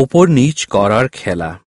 ওপর-নিচ করার খেলা।